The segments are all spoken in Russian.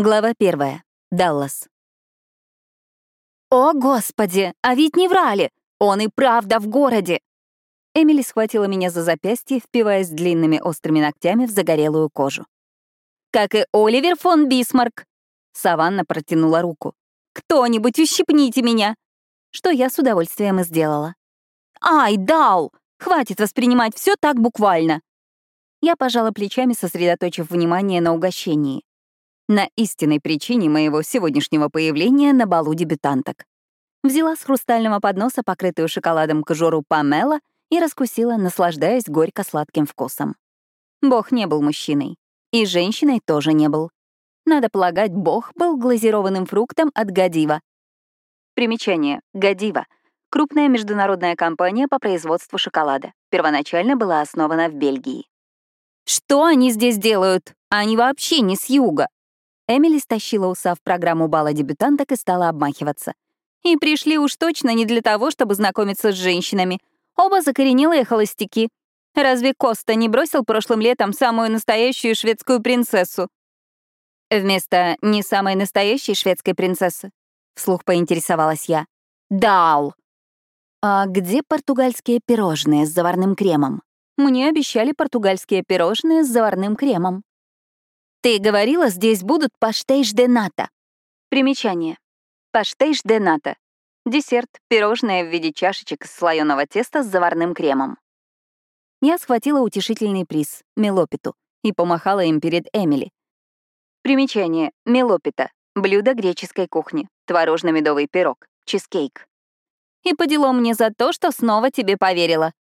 Глава первая. Даллас. «О, Господи! А ведь не врали! Он и правда в городе!» Эмили схватила меня за запястье, впиваясь длинными острыми ногтями в загорелую кожу. «Как и Оливер фон Бисмарк!» Саванна протянула руку. «Кто-нибудь ущипните меня!» Что я с удовольствием и сделала. «Ай, дал! Хватит воспринимать все так буквально!» Я пожала плечами, сосредоточив внимание на угощении. На истинной причине моего сегодняшнего появления на балу дебютанток. Взяла с хрустального подноса покрытую шоколадом кожуру Памела и раскусила, наслаждаясь горько-сладким вкусом. Бог не был мужчиной. И женщиной тоже не был. Надо полагать, Бог был глазированным фруктом от Гадива. Примечание. Гадива — крупная международная компания по производству шоколада. Первоначально была основана в Бельгии. «Что они здесь делают? Они вообще не с юга!» Эмили стащила уса в программу бала дебютанток и стала обмахиваться. И пришли уж точно не для того, чтобы знакомиться с женщинами. Оба закоренелые холостяки. Разве Коста не бросил прошлым летом самую настоящую шведскую принцессу? Вместо «не самой настоящей шведской принцессы» вслух поинтересовалась я. «Дал!» «А где португальские пирожные с заварным кремом?» Мне обещали португальские пирожные с заварным кремом. Ты говорила, здесь будут паштейш де ната. Примечание. Паштейш де ната. Десерт, пирожное в виде чашечек из слоеного теста с заварным кремом. Я схватила утешительный приз — мелопиту и помахала им перед Эмили. Примечание. Мелопита — блюдо греческой кухни, творожно-медовый пирог, чизкейк. И по делу мне за то, что снова тебе поверила.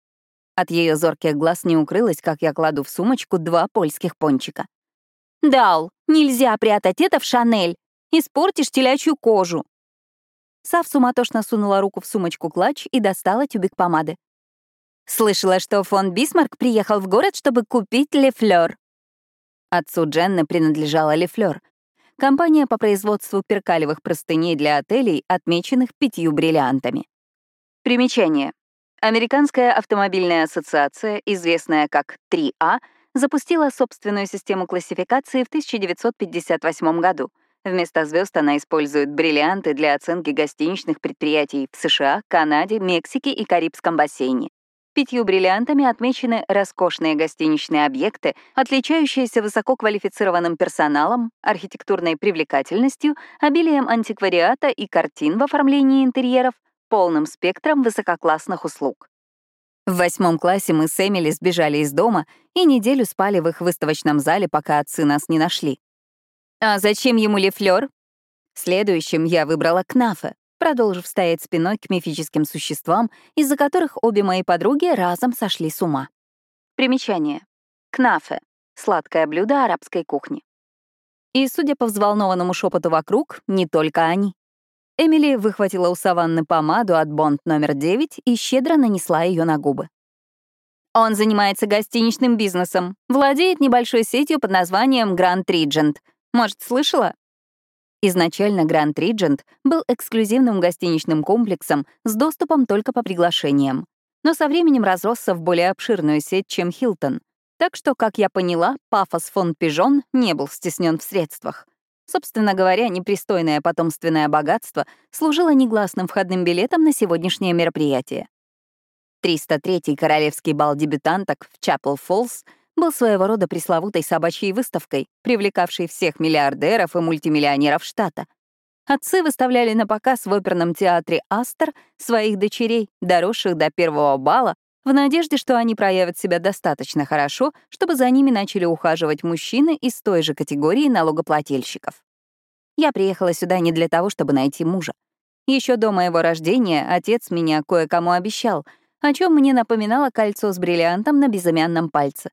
От ее зорких глаз не укрылось, как я кладу в сумочку два польских пончика. «Дал, нельзя прятать это в Шанель. Испортишь телячью кожу». Сав суматошно сунула руку в сумочку клатч и достала тюбик помады. «Слышала, что фон Бисмарк приехал в город, чтобы купить Лефлёр». Отцу Дженны принадлежала Лефлёр, компания по производству перкалевых простыней для отелей, отмеченных пятью бриллиантами. Примечание. Американская автомобильная ассоциация, известная как 3А, запустила собственную систему классификации в 1958 году. Вместо звезд она использует бриллианты для оценки гостиничных предприятий в США, Канаде, Мексике и Карибском бассейне. Пятью бриллиантами отмечены роскошные гостиничные объекты, отличающиеся высококвалифицированным персоналом, архитектурной привлекательностью, обилием антиквариата и картин в оформлении интерьеров, полным спектром высококлассных услуг. В восьмом классе мы с Эмили сбежали из дома и неделю спали в их выставочном зале, пока отцы нас не нашли. А зачем ему лифлёр? Следующим я выбрала Кнафе, продолжив стоять спиной к мифическим существам, из-за которых обе мои подруги разом сошли с ума. Примечание. Кнафе — сладкое блюдо арабской кухни. И, судя по взволнованному шепоту вокруг, не только они. Эмили выхватила у Саванны помаду от Бонд номер 9 и щедро нанесла ее на губы. Он занимается гостиничным бизнесом, владеет небольшой сетью под названием Grand Regent. Может, слышала? Изначально Grand Regent был эксклюзивным гостиничным комплексом с доступом только по приглашениям, но со временем разросся в более обширную сеть, чем Хилтон. Так что, как я поняла, пафос фон Пижон не был стеснен в средствах. Собственно говоря, непристойное потомственное богатство служило негласным входным билетом на сегодняшнее мероприятие. 303-й королевский бал дебютанток в Чапел-Фоллс был своего рода пресловутой собачьей выставкой, привлекавшей всех миллиардеров и мультимиллионеров штата. Отцы выставляли на показ в оперном театре «Астер» своих дочерей, доросших до первого бала, в надежде, что они проявят себя достаточно хорошо, чтобы за ними начали ухаживать мужчины из той же категории налогоплательщиков. Я приехала сюда не для того, чтобы найти мужа. Еще до моего рождения отец меня кое-кому обещал, о чем мне напоминало кольцо с бриллиантом на безымянном пальце.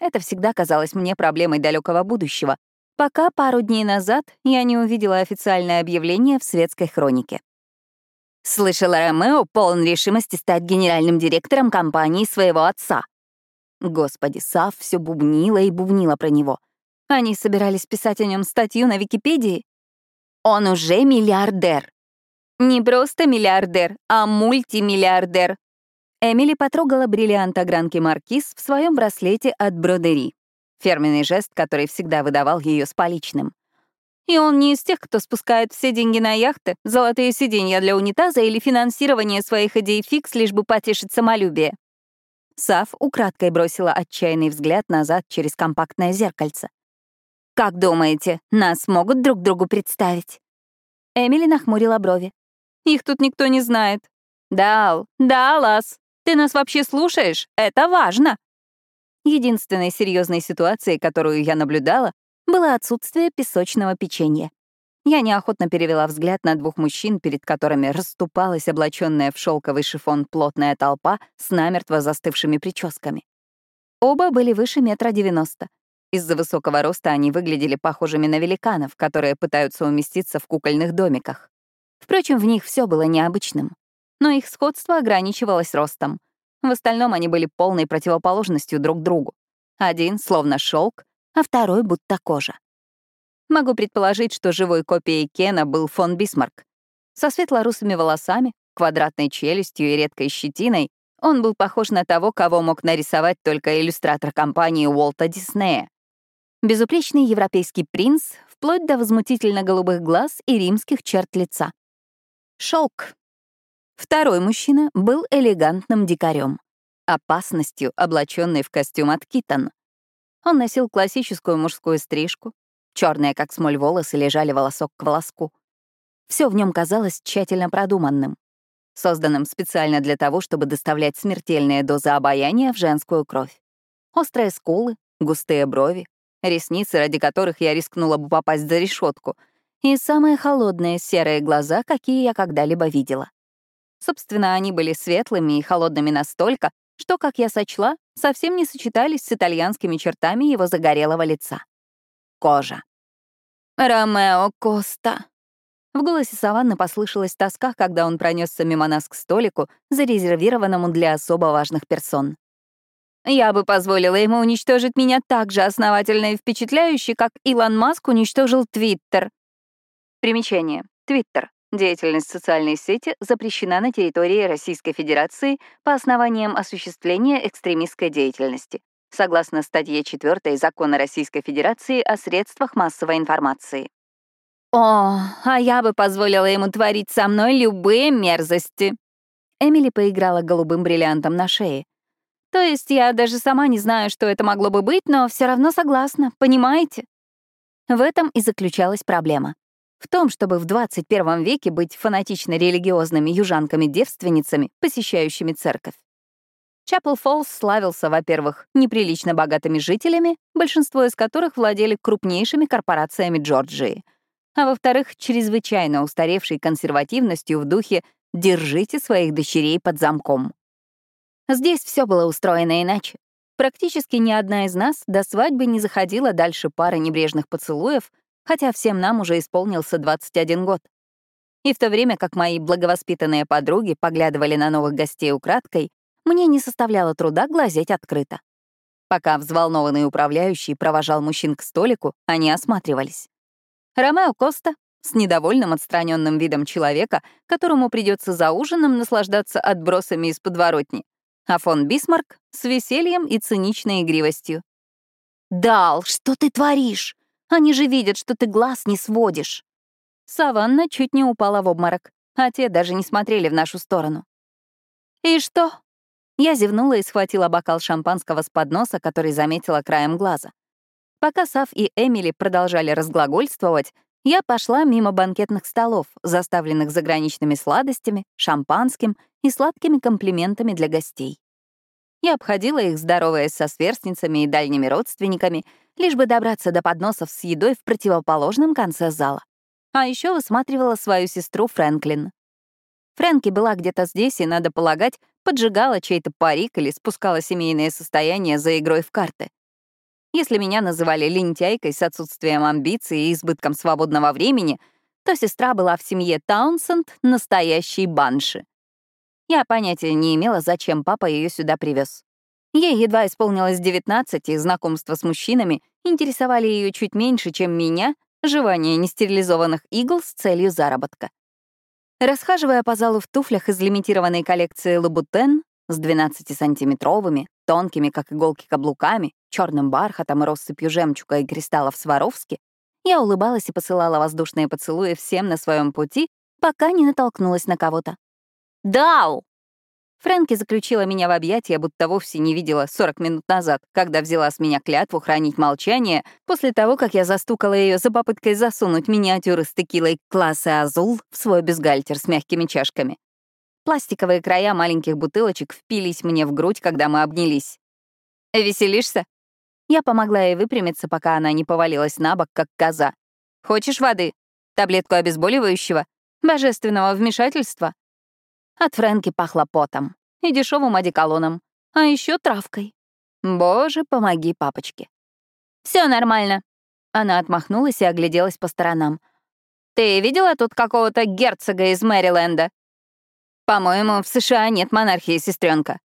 Это всегда казалось мне проблемой далекого будущего, пока пару дней назад я не увидела официальное объявление в светской хронике. Слышала, Ромео полон решимости стать генеральным директором компании своего отца. Господи, Сав все бубнила и бубнила про него. Они собирались писать о нем статью на Википедии. Он уже миллиардер. Не просто миллиардер, а мультимиллиардер. Эмили потрогала бриллиант огранки Маркиз в своем браслете от Бродери. Фирменный жест, который всегда выдавал ее с поличным. И он не из тех, кто спускает все деньги на яхты, золотые сиденья для унитаза или финансирование своих идей фикс, лишь бы потешить самолюбие. Сав украдкой бросила отчаянный взгляд назад через компактное зеркальце. «Как думаете, нас могут друг другу представить?» Эмили нахмурила брови. «Их тут никто не знает». «Дал, да, Лас, ты нас вообще слушаешь? Это важно!» Единственной серьезной ситуацией, которую я наблюдала, было отсутствие песочного печенья. Я неохотно перевела взгляд на двух мужчин, перед которыми расступалась облаченная в шелковый шифон плотная толпа с намертво застывшими прическами. Оба были выше метра девяносто. Из-за высокого роста они выглядели похожими на великанов, которые пытаются уместиться в кукольных домиках. Впрочем, в них все было необычным. Но их сходство ограничивалось ростом. В остальном они были полной противоположностью друг другу. Один словно шелк, а второй будто кожа. Могу предположить, что живой копией Кена был фон Бисмарк. Со светлорусыми волосами, квадратной челюстью и редкой щетиной он был похож на того, кого мог нарисовать только иллюстратор компании Уолта Диснея. Безупречный европейский принц, вплоть до возмутительно голубых глаз и римских черт лица. Шелк. Второй мужчина был элегантным дикарем, опасностью, облаченный в костюм от Китон. Он носил классическую мужскую стрижку, черные, как смоль, волосы лежали волосок к волоску. Все в нем казалось тщательно продуманным, созданным специально для того, чтобы доставлять смертельные дозы обаяния в женскую кровь. Острые скулы, густые брови, ресницы, ради которых я рискнула бы попасть за решетку, и самые холодные серые глаза, какие я когда-либо видела. Собственно, они были светлыми и холодными настолько, что, как я сочла, совсем не сочетались с итальянскими чертами его загорелого лица. Кожа. «Ромео Коста». В голосе Саванны послышалась тоска, когда он пронесся мимо нас к столику, зарезервированному для особо важных персон. Я бы позволила ему уничтожить меня так же основательно и впечатляюще, как Илон Маск уничтожил Твиттер. Примечание. Твиттер. Деятельность социальной сети запрещена на территории Российской Федерации по основаниям осуществления экстремистской деятельности, согласно статье 4 Закона Российской Федерации о средствах массовой информации. «О, а я бы позволила ему творить со мной любые мерзости!» Эмили поиграла голубым бриллиантом на шее. «То есть я даже сама не знаю, что это могло бы быть, но все равно согласна, понимаете?» В этом и заключалась проблема. В том, чтобы в 21 веке быть фанатично религиозными южанками-девственницами, посещающими церковь. Чапел Фоллс славился, во-первых, неприлично богатыми жителями, большинство из которых владели крупнейшими корпорациями Джорджии, а во-вторых, чрезвычайно устаревшей консервативностью в духе «держите своих дочерей под замком». Здесь все было устроено иначе. Практически ни одна из нас до свадьбы не заходила дальше пары небрежных поцелуев хотя всем нам уже исполнился 21 год. И в то время как мои благовоспитанные подруги поглядывали на новых гостей украдкой, мне не составляло труда глазеть открыто. Пока взволнованный управляющий провожал мужчин к столику, они осматривались. Ромео Коста с недовольным отстраненным видом человека, которому придется за ужином наслаждаться отбросами из подворотни, а фон Бисмарк с весельем и циничной игривостью. «Дал, что ты творишь? Они же видят, что ты глаз не сводишь. Саванна чуть не упала в обморок, а те даже не смотрели в нашу сторону. «И что?» Я зевнула и схватила бокал шампанского с подноса, который заметила краем глаза. Пока Сав и Эмили продолжали разглагольствовать, я пошла мимо банкетных столов, заставленных заграничными сладостями, шампанским и сладкими комплиментами для гостей. Я обходила их, здороваясь со сверстницами и дальними родственниками, лишь бы добраться до подносов с едой в противоположном конце зала. А еще высматривала свою сестру Фрэнклин. Фрэнки была где-то здесь, и, надо полагать, поджигала чей-то парик или спускала семейное состояние за игрой в карты. Если меня называли лентяйкой с отсутствием амбиций и избытком свободного времени, то сестра была в семье Таунсенд настоящей банши. Я понятия не имела, зачем папа ее сюда привез. Ей едва исполнилось 19, и знакомства с мужчинами интересовали ее чуть меньше, чем меня, жевание нестерилизованных игл с целью заработка. Расхаживая по залу в туфлях из лимитированной коллекции Лабутен с 12-сантиметровыми, тонкими, как иголки, каблуками, черным бархатом и россыпью жемчуга и кристаллов Сваровски, Я улыбалась и посылала воздушные поцелуи всем на своем пути, пока не натолкнулась на кого-то. «Дау!» Фрэнки заключила меня в объятия, будто вовсе не видела 40 минут назад, когда взяла с меня клятву хранить молчание после того, как я застукала ее за попыткой засунуть миниатюры с текилой класса «Азул» в свой бюстгальтер с мягкими чашками. Пластиковые края маленьких бутылочек впились мне в грудь, когда мы обнялись. «Веселишься?» Я помогла ей выпрямиться, пока она не повалилась на бок, как коза. «Хочешь воды? Таблетку обезболивающего? Божественного вмешательства?» От Фрэнки пахло потом и дешевым одеколоном, а еще травкой. Боже, помоги папочке. Все нормально. Она отмахнулась и огляделась по сторонам. Ты видела тут какого-то герцога из Мэриленда? По-моему, в США нет монархии, сестренка.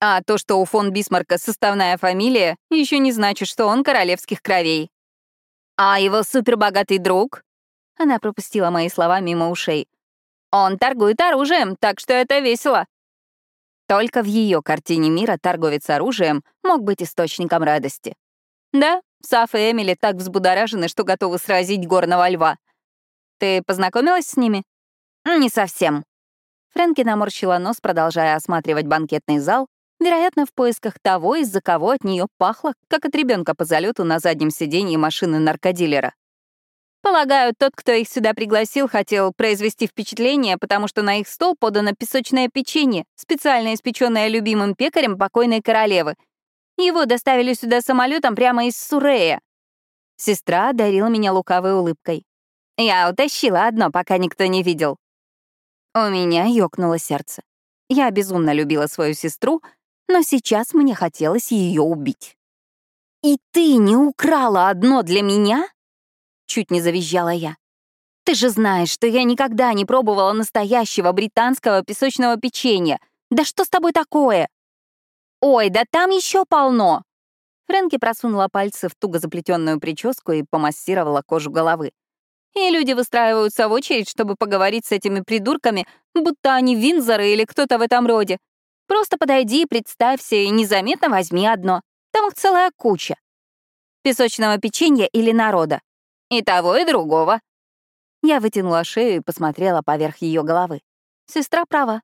А то, что у фон Бисмарка составная фамилия, еще не значит, что он королевских кровей. А его супербогатый друг? Она пропустила мои слова мимо ушей. Он торгует оружием, так что это весело. Только в ее картине мира торговец оружием мог быть источником радости. Да, Саф и Эмили так взбудоражены, что готовы сразить горного льва. Ты познакомилась с ними? Не совсем. Фрэнки наморщила нос, продолжая осматривать банкетный зал, вероятно, в поисках того, из-за кого от нее пахло, как от ребенка по залету на заднем сиденье машины наркодилера. Полагаю, тот, кто их сюда пригласил, хотел произвести впечатление, потому что на их стол подано песочное печенье, специально испеченное любимым пекарем покойной королевы. Его доставили сюда самолетом прямо из Сурея. Сестра одарила меня лукавой улыбкой. Я утащила одно, пока никто не видел. У меня ёкнуло сердце. Я безумно любила свою сестру, но сейчас мне хотелось ее убить. «И ты не украла одно для меня?» Чуть не завизжала я. «Ты же знаешь, что я никогда не пробовала настоящего британского песочного печенья. Да что с тобой такое?» «Ой, да там еще полно!» Фрэнки просунула пальцы в туго заплетенную прическу и помассировала кожу головы. И люди выстраиваются в очередь, чтобы поговорить с этими придурками, будто они Винзоры или кто-то в этом роде. Просто подойди, представься и незаметно возьми одно. Там их целая куча. Песочного печенья или народа. И того, и другого. Я вытянула шею и посмотрела поверх ее головы. Сестра права.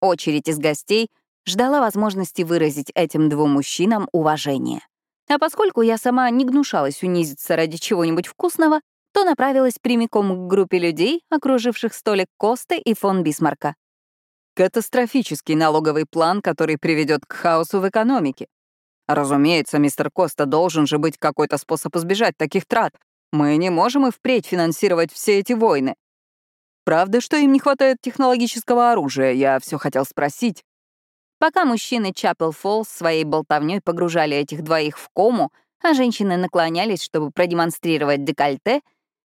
Очередь из гостей ждала возможности выразить этим двум мужчинам уважение. А поскольку я сама не гнушалась унизиться ради чего-нибудь вкусного, то направилась прямиком к группе людей, окруживших столик Косты и фон Бисмарка. Катастрофический налоговый план, который приведет к хаосу в экономике. Разумеется, мистер Коста должен же быть какой-то способ избежать таких трат, мы не можем и впредь финансировать все эти войны. Правда, что им не хватает технологического оружия? Я все хотел спросить. Пока мужчины Чапел Фоллс своей болтовней погружали этих двоих в кому, а женщины наклонялись, чтобы продемонстрировать декольте,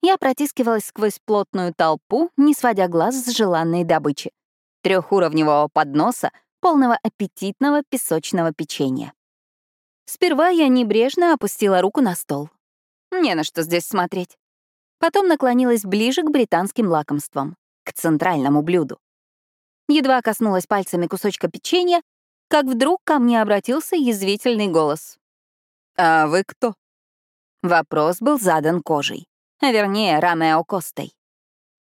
я протискивалась сквозь плотную толпу, не сводя глаз с желанной добычи — трехуровневого подноса, полного аппетитного песочного печенья. Сперва я небрежно опустила руку на стол. Не на что здесь смотреть. Потом наклонилась ближе к британским лакомствам, к центральному блюду. Едва коснулась пальцами кусочка печенья, как вдруг ко мне обратился язвительный голос. «А вы кто?» Вопрос был задан кожей, а вернее, Ромео Костой.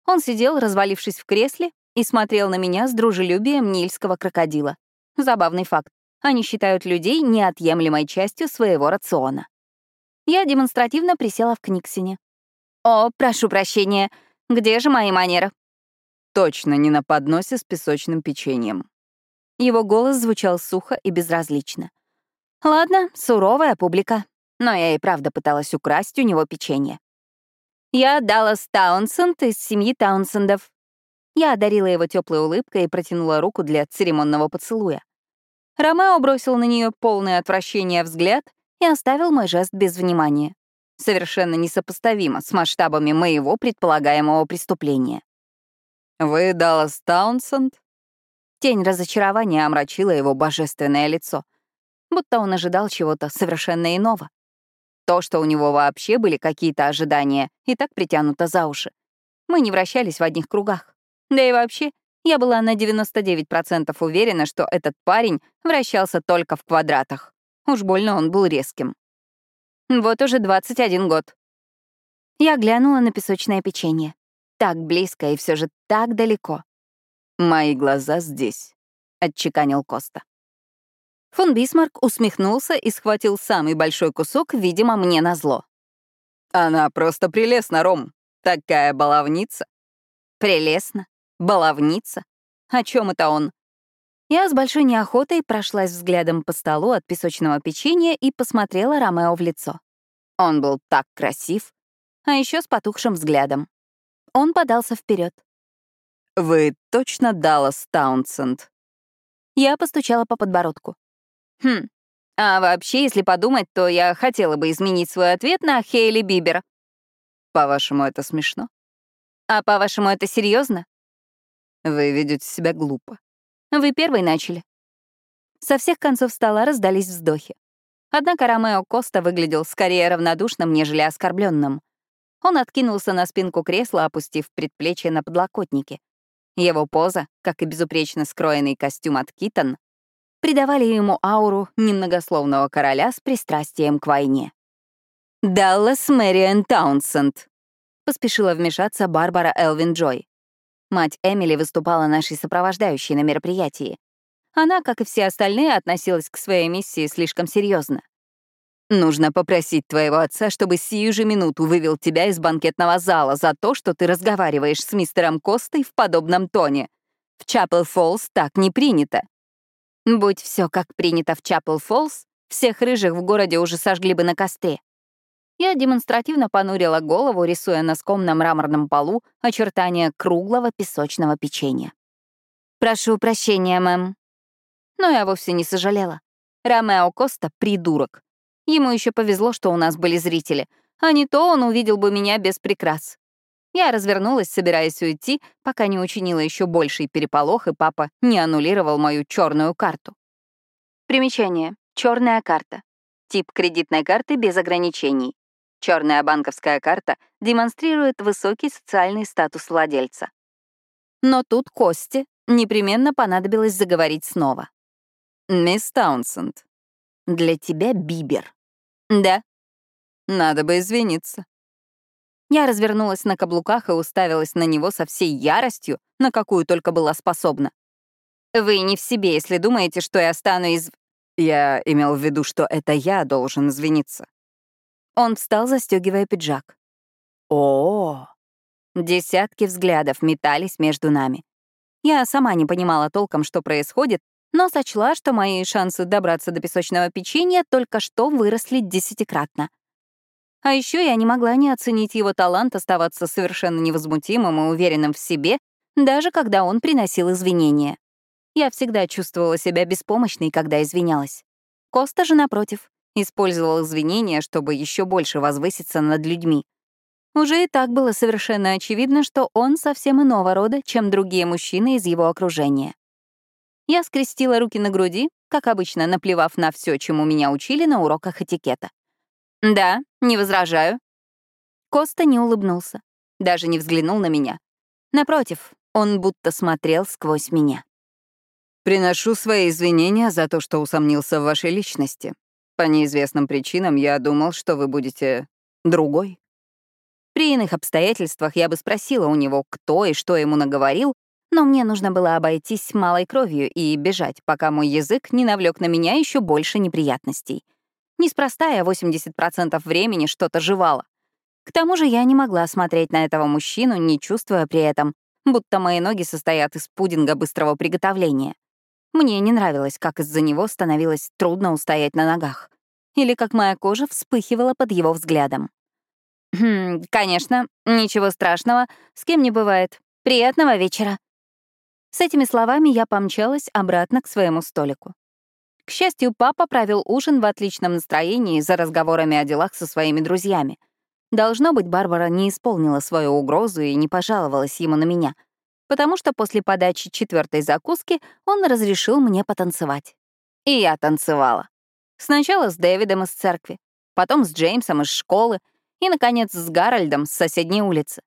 Он сидел, развалившись в кресле, и смотрел на меня с дружелюбием нильского крокодила. Забавный факт. Они считают людей неотъемлемой частью своего рациона. Я демонстративно присела в Книксине. «О, прошу прощения, где же мои манеры?» «Точно не на подносе с песочным печеньем». Его голос звучал сухо и безразлично. «Ладно, суровая публика, но я и правда пыталась украсть у него печенье. Я Даллас Таунсенд из семьи Таунсендов. Я одарила его теплой улыбкой и протянула руку для церемонного поцелуя. Ромео бросил на нее полное отвращение взгляд и оставил мой жест без внимания. Совершенно несопоставимо с масштабами моего предполагаемого преступления. «Вы Даллас Таунсенд?» Тень разочарования омрачила его божественное лицо, будто он ожидал чего-то совершенно иного. То, что у него вообще были какие-то ожидания, и так притянуто за уши. Мы не вращались в одних кругах. Да и вообще, я была на 99% уверена, что этот парень вращался только в квадратах. Уж больно он был резким. Вот уже 21 год. Я глянула на песочное печенье. Так близко и все же так далеко. «Мои глаза здесь», — отчеканил Коста. Фон Бисмарк усмехнулся и схватил самый большой кусок, видимо, мне назло. «Она просто прелестна, Ром. Такая баловница». «Прелестно? Баловница? О чем это он?» Я с большой неохотой прошлась взглядом по столу от песочного печенья и посмотрела Ромео в лицо. Он был так красив, а еще с потухшим взглядом. Он подался вперед. «Вы точно Даллас Таунсенд?» Я постучала по подбородку. Хм, а вообще, если подумать, то я хотела бы изменить свой ответ на Хейли Бибер. По-вашему, это смешно? А по-вашему, это серьезно? Вы ведете себя глупо. Вы первый начали. Со всех концов стола раздались вздохи. Однако Ромео Коста выглядел скорее равнодушным, нежели оскорбленным. Он откинулся на спинку кресла, опустив предплечье на подлокотнике. Его поза, как и безупречно скроенный костюм от Китон, придавали ему ауру немногословного короля с пристрастием к войне. «Даллас Мэриан Таунсенд», — поспешила вмешаться Барбара Элвин Джой. Мать Эмили выступала нашей сопровождающей на мероприятии. Она, как и все остальные, относилась к своей миссии слишком серьезно. «Нужно попросить твоего отца, чтобы сию же минуту вывел тебя из банкетного зала за то, что ты разговариваешь с мистером Костой в подобном тоне. В Чапел Фоллс так не принято. Будь все как принято в Чапел Фоллс, всех рыжих в городе уже сожгли бы на костре. Я демонстративно понурила голову, рисуя носком на мраморном полу очертания круглого песочного печенья. «Прошу прощения, мэм». Но я вовсе не сожалела. Ромео Коста — придурок. Ему еще повезло, что у нас были зрители, а не то он увидел бы меня без прикрас. Я развернулась, собираясь уйти, пока не учинила еще больший переполох, и папа не аннулировал мою черную карту. Примечание. Черная карта. Тип кредитной карты без ограничений. Черная банковская карта демонстрирует высокий социальный статус владельца. Но тут Косте непременно понадобилось заговорить снова. «Мисс Таунсенд». «Для тебя Бибер». «Да». «Надо бы извиниться». Я развернулась на каблуках и уставилась на него со всей яростью, на какую только была способна. «Вы не в себе, если думаете, что я стану из...» Я имел в виду, что это я должен извиниться. Он встал, застегивая пиджак. О, Десятки взглядов метались между нами. Я сама не понимала толком, что происходит, но сочла, что мои шансы добраться до песочного печенья только что выросли десятикратно. А еще я не могла не оценить его талант оставаться совершенно невозмутимым и уверенным в себе, даже когда он приносил извинения. Я всегда чувствовала себя беспомощной, когда извинялась. Коста же, напротив, использовал извинения, чтобы еще больше возвыситься над людьми. Уже и так было совершенно очевидно, что он совсем иного рода, чем другие мужчины из его окружения. Я скрестила руки на груди, как обычно, наплевав на все, чему меня учили на уроках этикета. «Да, не возражаю». Коста не улыбнулся, даже не взглянул на меня. Напротив, он будто смотрел сквозь меня. «Приношу свои извинения за то, что усомнился в вашей личности. По неизвестным причинам я думал, что вы будете другой». При иных обстоятельствах я бы спросила у него, кто и что ему наговорил, но мне нужно было обойтись малой кровью и бежать, пока мой язык не навлек на меня еще больше неприятностей. Неспроста я 80% времени что-то жевала. К тому же я не могла смотреть на этого мужчину, не чувствуя при этом, будто мои ноги состоят из пудинга быстрого приготовления. Мне не нравилось, как из-за него становилось трудно устоять на ногах. Или как моя кожа вспыхивала под его взглядом. «Хм, конечно, ничего страшного, с кем не бывает. Приятного вечера». С этими словами я помчалась обратно к своему столику. К счастью, папа провел ужин в отличном настроении за разговорами о делах со своими друзьями. Должно быть, Барбара не исполнила свою угрозу и не пожаловалась ему на меня, потому что после подачи четвертой закуски он разрешил мне потанцевать. И я танцевала. Сначала с Дэвидом из церкви, потом с Джеймсом из школы и, наконец, с Гарольдом с соседней улицы.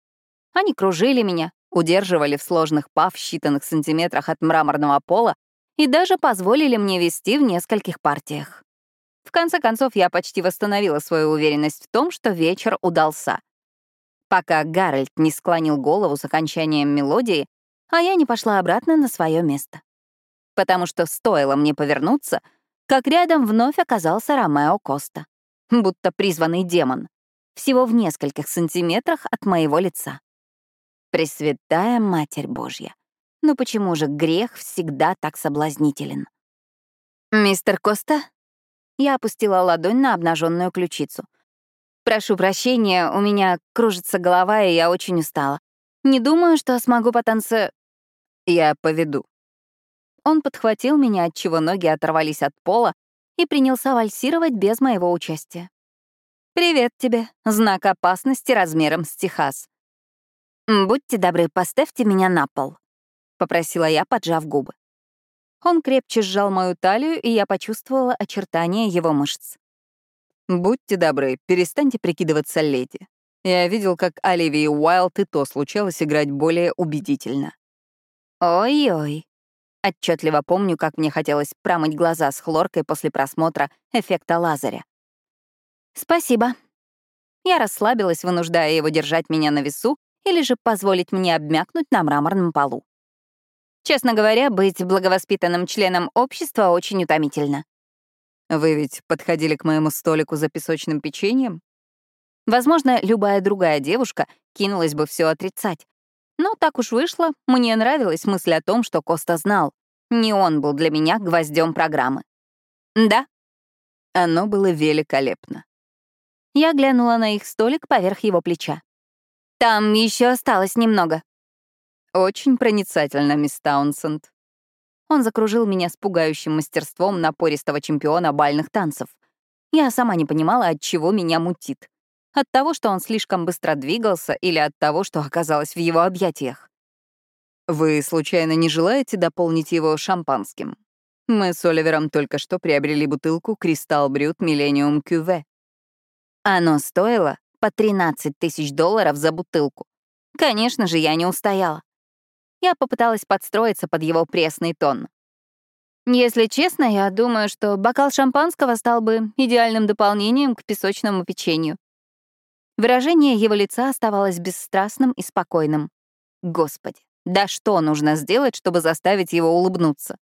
Они кружили меня, удерживали в сложных па в считанных сантиметрах от мраморного пола и даже позволили мне вести в нескольких партиях. В конце концов, я почти восстановила свою уверенность в том, что вечер удался. пока Гарольд не склонил голову с окончанием мелодии, а я не пошла обратно на свое место. Потому что стоило мне повернуться, как рядом вновь оказался Ромео Коста, будто призванный демон, всего в нескольких сантиметрах от моего лица. Пресвятая Матерь Божья. Ну почему же грех всегда так соблазнителен? «Мистер Коста?» Я опустила ладонь на обнаженную ключицу. «Прошу прощения, у меня кружится голова, и я очень устала. Не думаю, что смогу потанцевать...» «Я поведу». Он подхватил меня, отчего ноги оторвались от пола, и принялся вальсировать без моего участия. «Привет тебе, знак опасности размером с Техас». «Будьте добры, поставьте меня на пол», — попросила я, поджав губы. Он крепче сжал мою талию, и я почувствовала очертания его мышц. «Будьте добры, перестаньте прикидываться леди. Я видел, как Оливии Уайлд и то случалось играть более убедительно». «Ой-ой». Отчетливо помню, как мне хотелось промыть глаза с хлоркой после просмотра эффекта Лазаря. «Спасибо». Я расслабилась, вынуждая его держать меня на весу или же позволить мне обмякнуть на мраморном полу. Честно говоря, быть благовоспитанным членом общества очень утомительно. Вы ведь подходили к моему столику за песочным печеньем? Возможно, любая другая девушка кинулась бы все отрицать. Но так уж вышло, мне нравилась мысль о том, что Коста знал. Не он был для меня гвоздем программы. Да. Оно было великолепно. Я глянула на их столик поверх его плеча. Там еще осталось немного. «Очень проницательно, мисс Таунсенд». Он закружил меня с пугающим мастерством напористого чемпиона бальных танцев. Я сама не понимала, от чего меня мутит. От того, что он слишком быстро двигался, или от того, что оказалось в его объятиях. «Вы, случайно, не желаете дополнить его шампанским? Мы с Оливером только что приобрели бутылку «Кристалл Брют Миллениум Кюве». Оно стоило по 13 тысяч долларов за бутылку. Конечно же, я не устояла. Я попыталась подстроиться под его пресный тон. Если честно, я думаю, что бокал шампанского стал бы идеальным дополнением к песочному печенью. Выражение его лица оставалось бесстрастным и спокойным. Господи, да что нужно сделать, чтобы заставить его улыбнуться?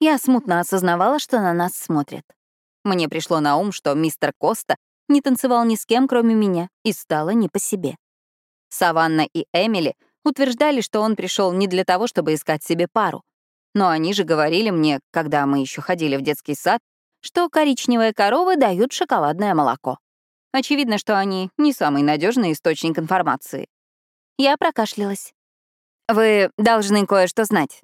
Я смутно осознавала, что на нас смотрят. Мне пришло на ум, что мистер Коста не танцевал ни с кем, кроме меня, и стало не по себе. Саванна и Эмили утверждали, что он пришел не для того, чтобы искать себе пару. Но они же говорили мне, когда мы еще ходили в детский сад, что коричневые коровы дают шоколадное молоко. Очевидно, что они не самый надежный источник информации. Я прокашлялась. «Вы должны кое-что знать».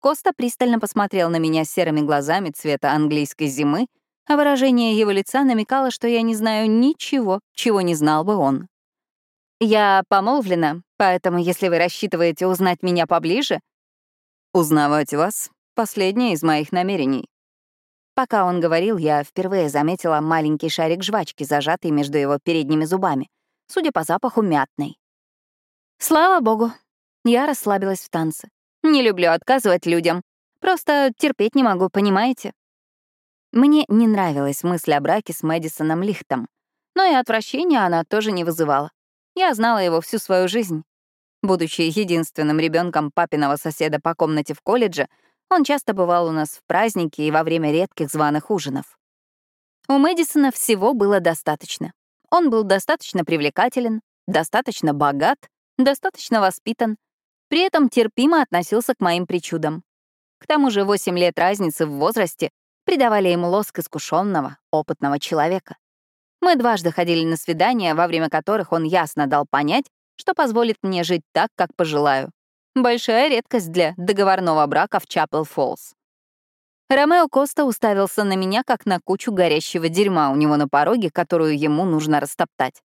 Коста пристально посмотрел на меня серыми глазами цвета английской зимы, а выражение его лица намекало, что я не знаю ничего, чего не знал бы он. Я помолвлена, поэтому если вы рассчитываете узнать меня поближе... Узнавать вас — последнее из моих намерений. Пока он говорил, я впервые заметила маленький шарик жвачки, зажатый между его передними зубами, судя по запаху мятной. Слава богу, я расслабилась в танце. Не люблю отказывать людям. Просто терпеть не могу, понимаете? Мне не нравилась мысль о браке с Мэдисоном Лихтом, но и отвращения она тоже не вызывала. Я знала его всю свою жизнь. Будучи единственным ребенком папиного соседа по комнате в колледже, он часто бывал у нас в праздники и во время редких званых ужинов. У Мэдисона всего было достаточно. Он был достаточно привлекателен, достаточно богат, достаточно воспитан, при этом терпимо относился к моим причудам. К тому же 8 лет разницы в возрасте придавали ему лоск искушенного, опытного человека. Мы дважды ходили на свидания, во время которых он ясно дал понять, что позволит мне жить так, как пожелаю. Большая редкость для договорного брака в Чапел-Фоллс. Ромео Коста уставился на меня, как на кучу горящего дерьма у него на пороге, которую ему нужно растоптать.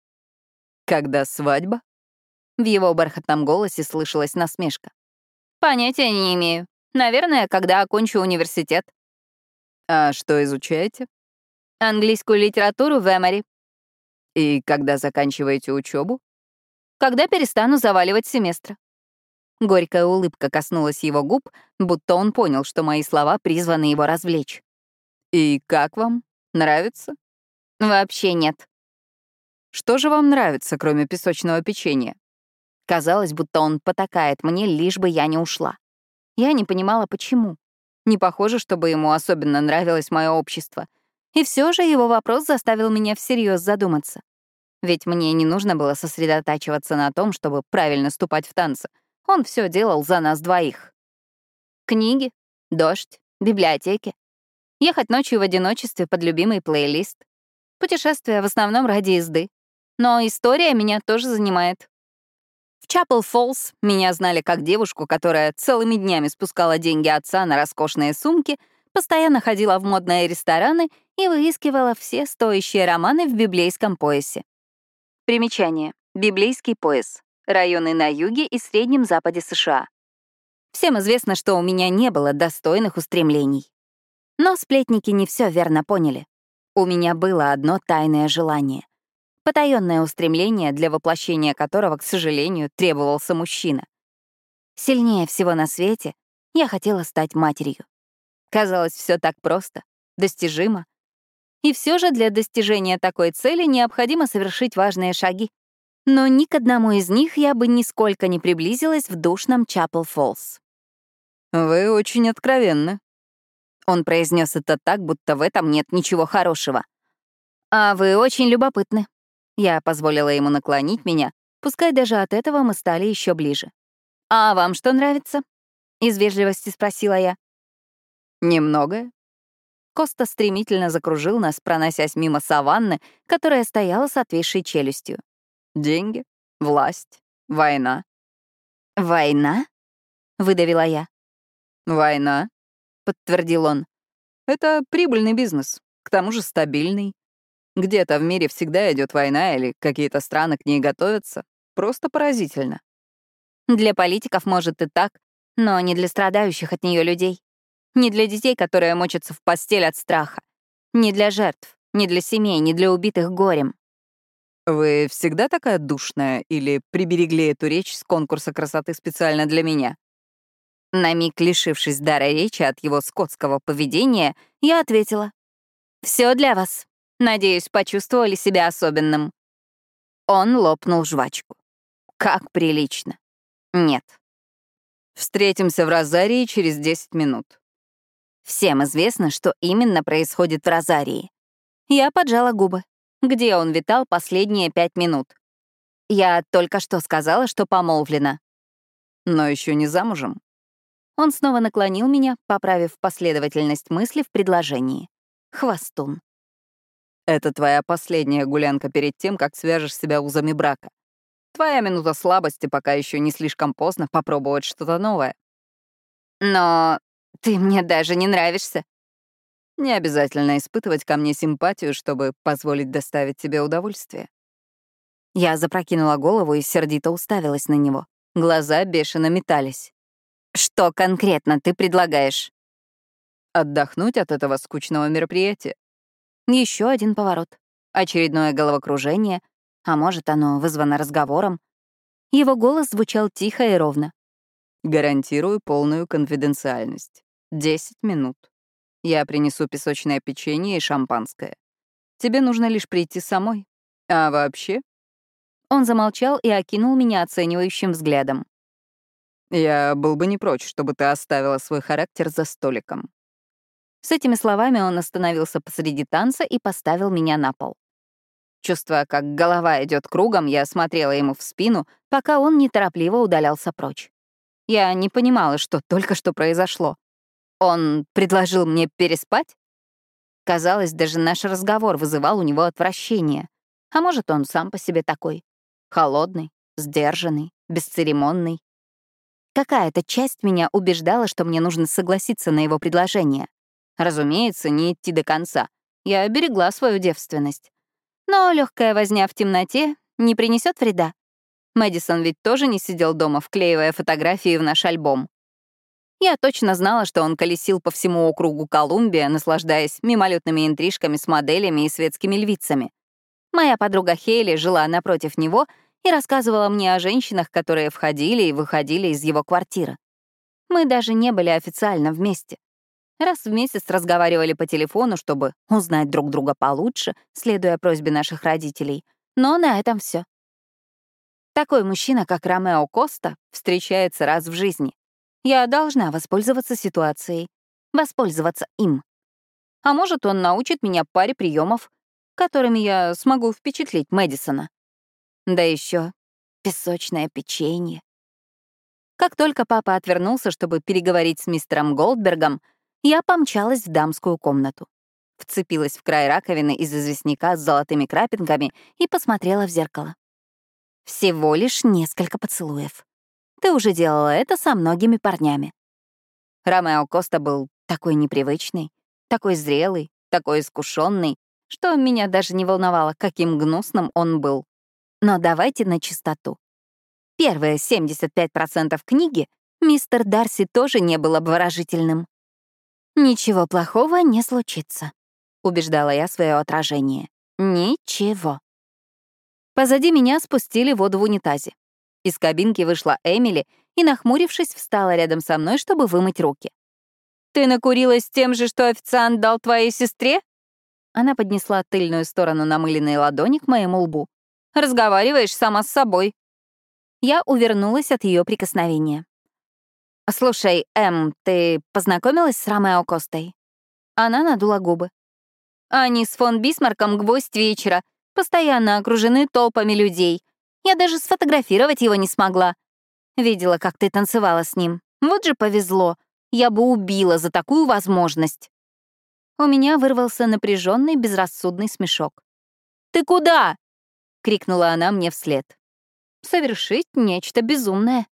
«Когда свадьба?» В его бархатном голосе слышалась насмешка. «Понятия не имею. Наверное, когда окончу университет». «А что изучаете?» Английскую литературу в Эмори. И когда заканчиваете учебу? Когда перестану заваливать семестр. Горькая улыбка коснулась его губ, будто он понял, что мои слова призваны его развлечь. «И как вам? Нравится?» «Вообще нет». Что же вам нравится, кроме песочного печенья? Казалось, будто он потакает мне, лишь бы я не ушла. Я не понимала, почему. Не похоже, чтобы ему особенно нравилось мое общество. И все же его вопрос заставил меня всерьез задуматься. Ведь мне не нужно было сосредотачиваться на том, чтобы правильно ступать в танцы. Он все делал за нас двоих. Книги, дождь, библиотеки. Ехать ночью в одиночестве под любимый плейлист. Путешествия в основном ради езды. Но история меня тоже занимает. В Чапел Фоллс меня знали как девушку, которая целыми днями спускала деньги отца на роскошные сумки, постоянно ходила в модные рестораны и выискивала все стоящие романы в библейском поясе. Примечание. Библейский пояс. Районы на юге и среднем западе США. Всем известно, что у меня не было достойных устремлений. Но сплетники не все верно поняли. У меня было одно тайное желание. Потаённое устремление, для воплощения которого, к сожалению, требовался мужчина. Сильнее всего на свете я хотела стать матерью. Казалось, все так просто, достижимо, и все же для достижения такой цели необходимо совершить важные шаги. Но ни к одному из них я бы нисколько не приблизилась в душном Чапел Фоллс. «Вы очень откровенны». Он произнес это так, будто в этом нет ничего хорошего. «А вы очень любопытны». Я позволила ему наклонить меня, пускай даже от этого мы стали еще ближе. «А вам что нравится?» — из вежливости спросила я. «Немногое. Коста стремительно закружил нас, проносясь мимо саванны, которая стояла с отвисшей челюстью. «Деньги, власть, война». «Война?» — выдавила я. «Война», — подтвердил он. «Это прибыльный бизнес, к тому же стабильный. Где-то в мире всегда идет война или какие-то страны к ней готовятся. Просто поразительно». Для политиков, может, и так, но не для страдающих от нее людей. Не для детей, которые мочатся в постель от страха. Не для жертв, не для семей, не для убитых горем. Вы всегда такая душная или приберегли эту речь с конкурса красоты специально для меня? На миг лишившись дара речи от его скотского поведения, я ответила. «Все для вас. Надеюсь, почувствовали себя особенным». Он лопнул жвачку. Как прилично. Нет. Встретимся в Розарии через 10 минут. Всем известно, что именно происходит в Розарии. Я поджала губы. Где он витал последние пять минут? Я только что сказала, что помолвлена. Но еще не замужем. Он снова наклонил меня, поправив последовательность мысли в предложении. Хвостун. Это твоя последняя гулянка перед тем, как свяжешь себя узами брака. Твоя минута слабости, пока еще не слишком поздно попробовать что-то новое. Но ты мне даже не нравишься. Не обязательно испытывать ко мне симпатию, чтобы позволить доставить тебе удовольствие. Я запрокинула голову и сердито уставилась на него. Глаза бешено метались. «Что конкретно ты предлагаешь?» Отдохнуть от этого скучного мероприятия. Еще один поворот. Очередное головокружение, а может, оно вызвано разговором. Его голос звучал тихо и ровно. Гарантирую полную конфиденциальность. Десять минут. Я принесу песочное печенье и шампанское. Тебе нужно лишь прийти самой. А вообще...» Он замолчал и окинул меня оценивающим взглядом. «Я был бы не прочь, чтобы ты оставила свой характер за столиком». С этими словами он остановился посреди танца и поставил меня на пол. Чувствуя, как голова идет кругом, я смотрела ему в спину, пока он неторопливо удалялся прочь. Я не понимала, что только что произошло. Он предложил мне переспать? Казалось, даже наш разговор вызывал у него отвращение. А может, он сам по себе такой. Холодный, сдержанный, бесцеремонный. Какая-то часть меня убеждала, что мне нужно согласиться на его предложение. Разумеется, не идти до конца. Я берегла свою девственность. Но легкая возня в темноте не принесет вреда. Мэдисон ведь тоже не сидел дома, вклеивая фотографии в наш альбом. Я точно знала, что он колесил по всему округу Колумбия, наслаждаясь мимолетными интрижками с моделями и светскими львицами. Моя подруга Хейли жила напротив него и рассказывала мне о женщинах, которые входили и выходили из его квартиры. Мы даже не были официально вместе. Раз в месяц разговаривали по телефону, чтобы узнать друг друга получше, следуя просьбе наших родителей — Но на этом все. Такой мужчина, как Ромео Коста, встречается раз в жизни. Я должна воспользоваться ситуацией, воспользоваться им. А может, он научит меня паре приемов, которыми я смогу впечатлить Мэдисона. Да еще песочное печенье. Как только папа отвернулся, чтобы переговорить с мистером Голдбергом, я помчалась в дамскую комнату. Вцепилась в край раковины из известняка с золотыми крапинками и посмотрела в зеркало. Всего лишь несколько поцелуев. Ты уже делала это со многими парнями. Ромео Коста был такой непривычный, такой зрелый, такой искушенный, что меня даже не волновало, каким гнусным он был. Но давайте на чистоту. Первые 75% книги мистер Дарси тоже не был обворожительным. «Ничего плохого не случится», — убеждала я свое отражение. «Ничего». Позади меня спустили воду в унитазе. Из кабинки вышла Эмили и, нахмурившись, встала рядом со мной, чтобы вымыть руки. «Ты накурилась тем же, что официант дал твоей сестре?» Она поднесла тыльную сторону намыленной ладони к моему лбу. «Разговариваешь сама с собой». Я увернулась от ее прикосновения. «Слушай, Эм, ты познакомилась с Ромео Костой?» Она надула губы. «Они с фон Бисмарком гвоздь вечера, постоянно окружены толпами людей. Я даже сфотографировать его не смогла. Видела, как ты танцевала с ним. Вот же повезло. Я бы убила за такую возможность». У меня вырвался напряженный, безрассудный смешок. «Ты куда?» — крикнула она мне вслед. «Совершить нечто безумное»,